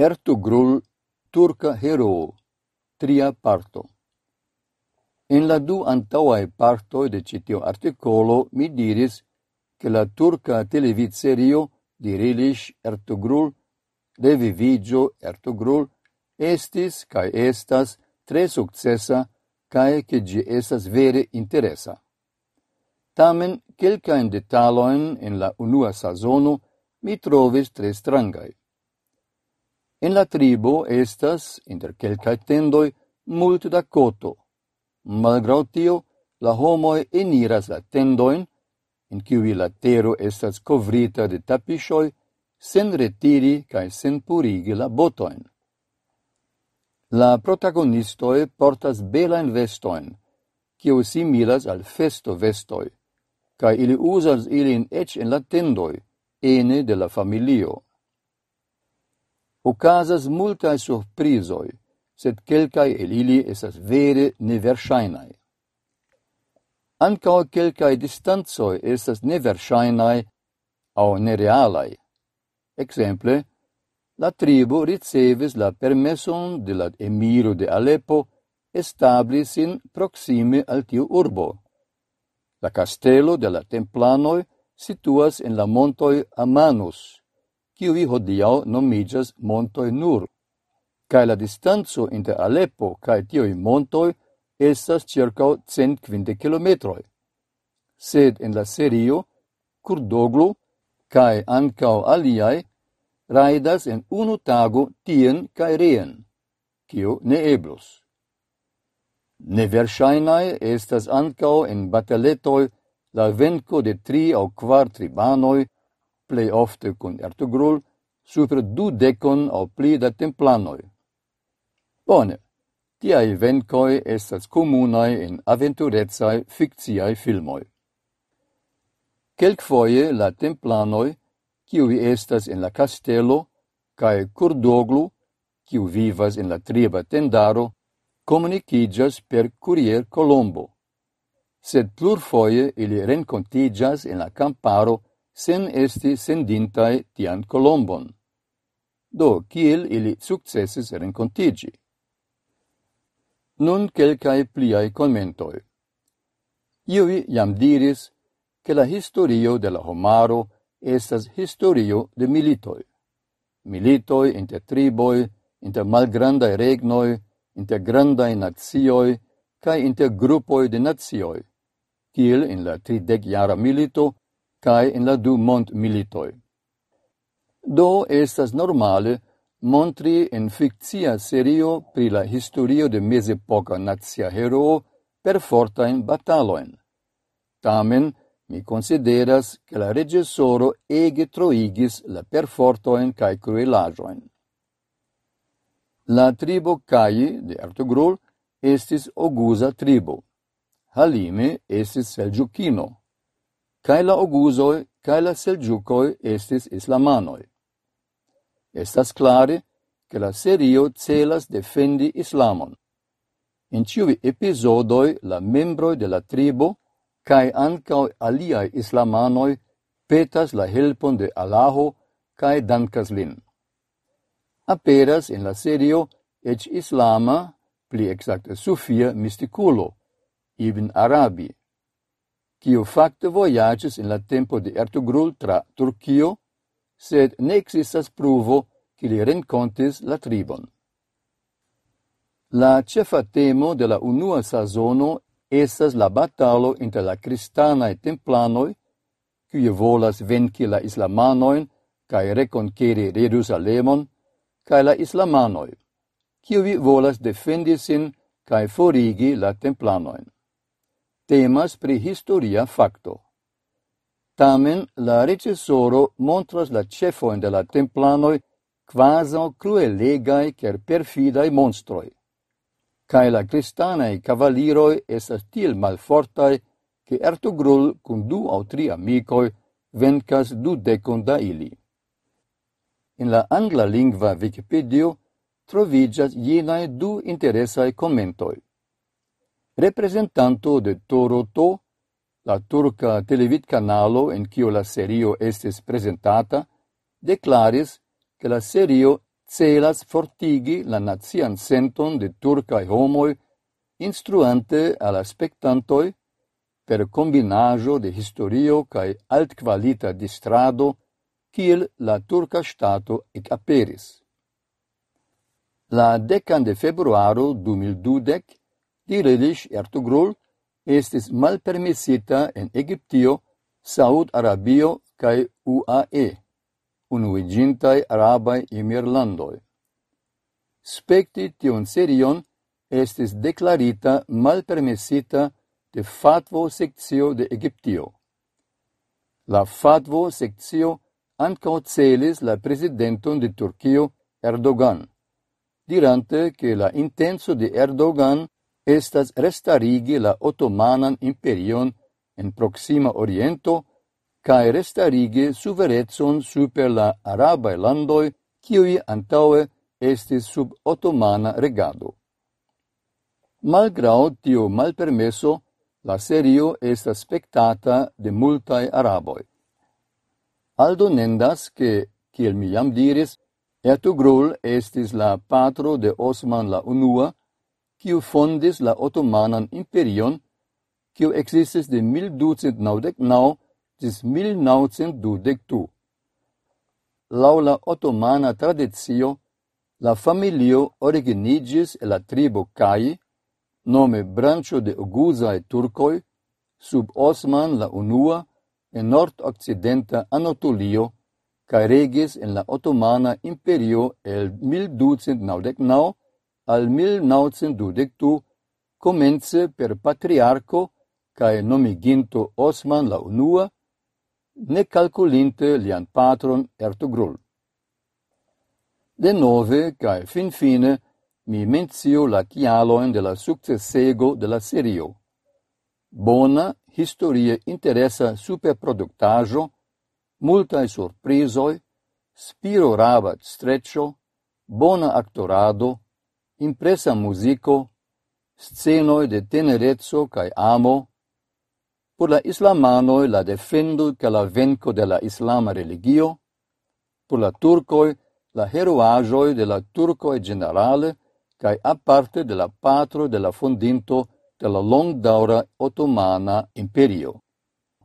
Ertugrul, turka hero, tria parto. En la du antauae partoi de citio articolo mi diris che la turka di Rilish Ertugrul, de Vivigio Ertugrul, estis cae estas tre successa cae ke gi estas vere interesa. Tamen, kelkajn detaloin en la unua sazono mi trovis tre strangai. En la tribo estas, inter quelcae tendoi, mult da coto. Malgrau tio, la homoi eniras la tendoin, in cui la tero estas covrita de tapichoi, sen retiri cae sen purigi la botoin. La protagonistoi portas belain vestoin, cio similas al festo vestoi, cae ili usas ilin ec en la tendoi, ene de la familio. Ocasas multae surprizoi, sed quelcae el ili esas vere neversainae. Ancao quelcae distanzoi esas neversainae au nerealae. Exemple, la tribu ricevis la permesson de la emiro de Aleppo establis in proxime al tiu urbo. La castello de la templanoi situas en la montoi Amanus, kiuj hodiaŭ nomiĝas Montoj Nur, kaj la distanco inter Aleppo kaj tiuj montoj estas circa 150 kilometroj. Sed en la serio, Kurdoglu kaj ankaŭ aliaj raidas en unu tago tien kaj reen, kio ne eblus. Neverŝajnaj estas ankaŭ en bataletoj la venko de tri aŭ kvar tribanoj plei ofte cun Ertugrul, super du decon au pli da templanoi. Bone, tiai vencoi estas comunai in aventurezai fictiai filmoi. Quelcfoie la templanoi, kiui estas in la castello, cae curdoglu, kiu vivas in la triba tendaro, comunicigas per curier Colombo. Sed plurfoie ili rencontigas in la camparo sen esti sendintai tian Colombon. Do, kiel ili successis rencontigi? Nun quelcae pliai commentoi. Iui jam diris che la historio de la homaro estas historio de militoi. Militoi inter triboi, inter malgrandai regnoi, inter grandai nazioi, cae inter gruppoi de nazioi, kiel in la tridec jara milito cae in la du mont militoi. Do estas normale montri en fictia serio pri la historio de mesepoca nazia hero per fortain bataloin. Tamen, mi consideras che la regessoro ege troigis la perfortoen cae cruelajoin. La tribo Cai de Artogrul estis Ogusa tribo. Halime estis Selgiucino cae la ogusoi cae la selgiucoi estis islamanoi. Estas clare che la serio celas defendi islamon. In ciuvi episodoi la membroi de la tribo cae ancao aliai islamanoi petas la helpon de Allaho cae dankas lin. Aperas in la serio ec islama, pli exacte sufia, misticulo, even arabi, kiu fakte voyages in la tempo de Ertugrul tra Turcio, sed ne existas pruvo che li rencontis la tribon. La cefa temo de la unua sazono estas la batalo inter la cristanae templanoi, kiu volas venci la islamanoin cae rekonkeri Jerusalemon, cae la islamanoi, qui volas defendisin cae forigi la templanoin temas pri historia facto. Tamen, la recesoro montras la cefoin de la templanoi quasau cruelegai cer perfidai monstroi. Cae la cristanae cavaliroi esas til malfortai che Ertugrul cum du au tri amicoi vencas du decon da ili. In la angla lingua Wikipedia trovigas jenae du interesae commentoi representanto de Toroto, la turca televid canalo en quio la serio estes presentata, declaris che la serio celas fortigi la nazian senton de turcae homoi instruante al spectantoi per combinajo de historio cae altqualita distrado kiel la turca stato ec aperis. La decan de februaro 2012 Tirilish Ertugrul estis malpermesita en Egiptio, Saud-Arabio cae UAE, unuigintai arabai emirlandoi. Specti tion serion estis declarita malpermesita de fatvo sectio de Egiptio. La fatvo sectio ankaŭ celis la presidenton de Turquio Erdogan, dirante che la intenso de Erdogan estas restarigi la otomanan imperion en proxima oriento cae restarigi suverezon super la arabae landoi kiui antaue estis sub otomana regado. Malgrau tio malpermeso, la serio estas spectata de multae araboi. Aldo nendas che, kiel mi jam diris, Ertugrul estis la patro de Osman la Unua, kiu fondis la Ottomanan Imperion, kiu existis de 1299 dis 1922. Lau la otomana tradizio, la familio originigis e la tribo Kai, nome brancio de Oguzae Turcoi, sub Osman la unua en nordokcidenta Anatolio kaj regis en la Otomana Imperio el 1299 al 1922 comence per patriarco cae nomiginto Osman la unua, ne calculinte lian patron Ertugrul. De nove, cae fin fine, mi mencio la cialoen de la successego de la serio. Bona, historie interessa superproductajo, multae surprisoi, spiro rabat streccio, bona actorado, impresa musico, scenoi de tenerezzo cae amo, por la islamanoi la defendo ca la venco de la islama religio, por la turcoi la heroajoi de la turcoi generale cae aparte de la patro de la fondinto de la longdaura otomana imperio.